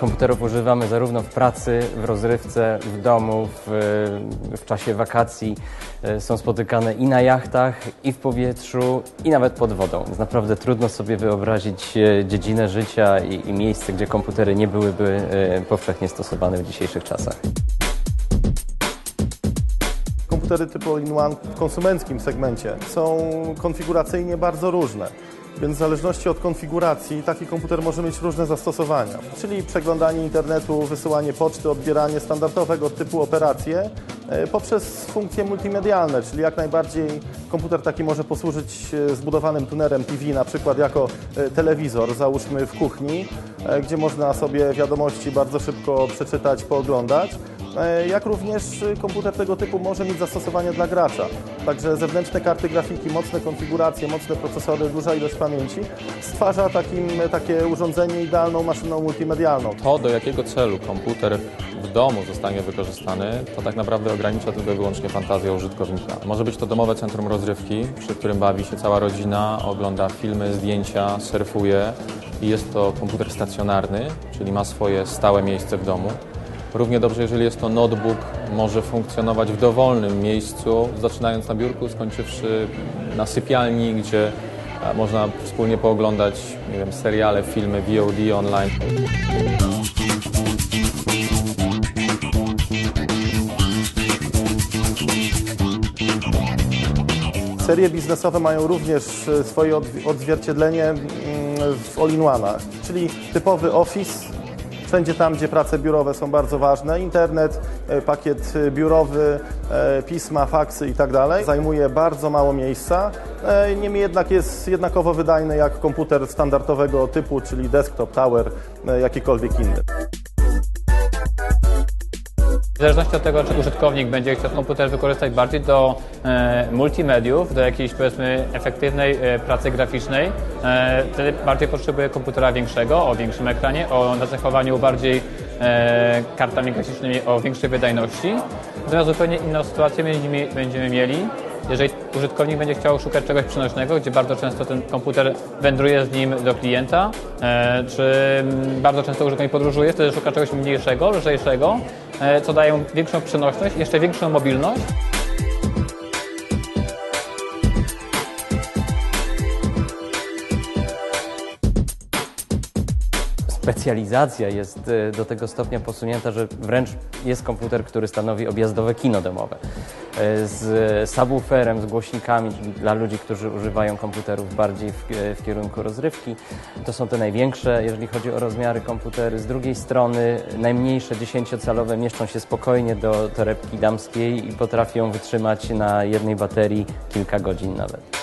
Komputerów używamy zarówno w pracy, w rozrywce, w domu, w, w czasie wakacji. E, Są spotykane i na jachtach, i w powietrzu, i nawet pod wodą. Więc naprawdę trudno sobie wyobrazić e, dziedzinę życia i, i miejsce, gdzie komputery nie byłyby e, powszechnie stosowane w dzisiejszych czasach. Komputery typu all-in-one w konsumenckim segmencie są konfiguracyjnie bardzo różne. Więc w zależności od konfiguracji taki komputer może mieć różne zastosowania. Czyli przeglądanie internetu, wysyłanie poczty, odbieranie standardowego typu operacje e, poprzez funkcje multimedialne, czyli jak najbardziej komputer taki może posłużyć e, zbudowanym tunerem TV, na przykład jako e, telewizor, załóżmy w kuchni, gdzie można sobie wiadomości bardzo szybko przeczytać, pooglądać. E, jak również komputer tego typu może mieć zastosowanie dla gracza. Także zewnętrzne karty grafiki, mocne konfiguracje, mocne procesory, duża ilość pamięci stwarza takim, takie urządzenie idealną maszyną multimedialną. To, do jakiego celu komputer w domu zostanie wykorzystany, to tak naprawdę ogranicza tylko i wyłącznie fantazję użytkownika. Może być to domowe centrum rozrywki, przy którym bawi się cała rodzina, ogląda filmy, zdjęcia, surfuje i jest to komputer stacjonarny, czyli ma swoje stałe miejsce w domu. Równie dobrze, jeżeli jest to notebook, może funkcjonować w dowolnym miejscu, zaczynając na biurku, skończywszy na sypialni, gdzie e, można wspólnie pooglądać nie wiem, seriale, filmy, VOD online. Serie biznesowe mają również e, swoje odzwierciedlenie mm, w all-in-one'ach, czyli typowy office, wszędzie tam, gdzie prace biurowe są bardzo ważne, internet, e, pakiet e, biurowy, e, pisma, faksy i tak zajmuje bardzo mało miejsca, niemniej jednak jest jednakowo wydajny jak komputer standardowego typu, czyli desktop, tower, jakikolwiek inny. W zależności od tego, czy użytkownik będzie chciał komputer wykorzystać bardziej do e, multimediów, do jakiejś powiedzmy efektywnej e, pracy graficznej, e, wtedy bardziej potrzebuje komputera większego, o większym ekranie, o nacechowaniu bardziej e, kartami graficznymi o większej wydajności. Natomiast zupełnie inną sytuację będziemy, będziemy mieli, jeżeli użytkownik będzie chciał szukać czegoś przenośnego, gdzie bardzo często ten komputer wędruje z nim do klienta, e, czy mm, bardzo często użytkownik podróżuje, wtedy szuka czegoś mniejszego, lżejszego, e, co daje większą przenośność, jeszcze większą mobilność. Specjalizacja jest e, do tego stopnia posunięta, że wręcz jest komputer, który stanowi objazdowe kino domowe. E, Z subwooferem, z głośnikami dla ludzi, którzy używają komputerów bardziej w, e, w kierunku rozrywki. To są te największe, jeżeli chodzi o rozmiary komputery. Z drugiej strony najmniejsze 10-calowe mieszczą się spokojnie do torebki damskiej i potrafią wytrzymać na jednej baterii kilka godzin nawet.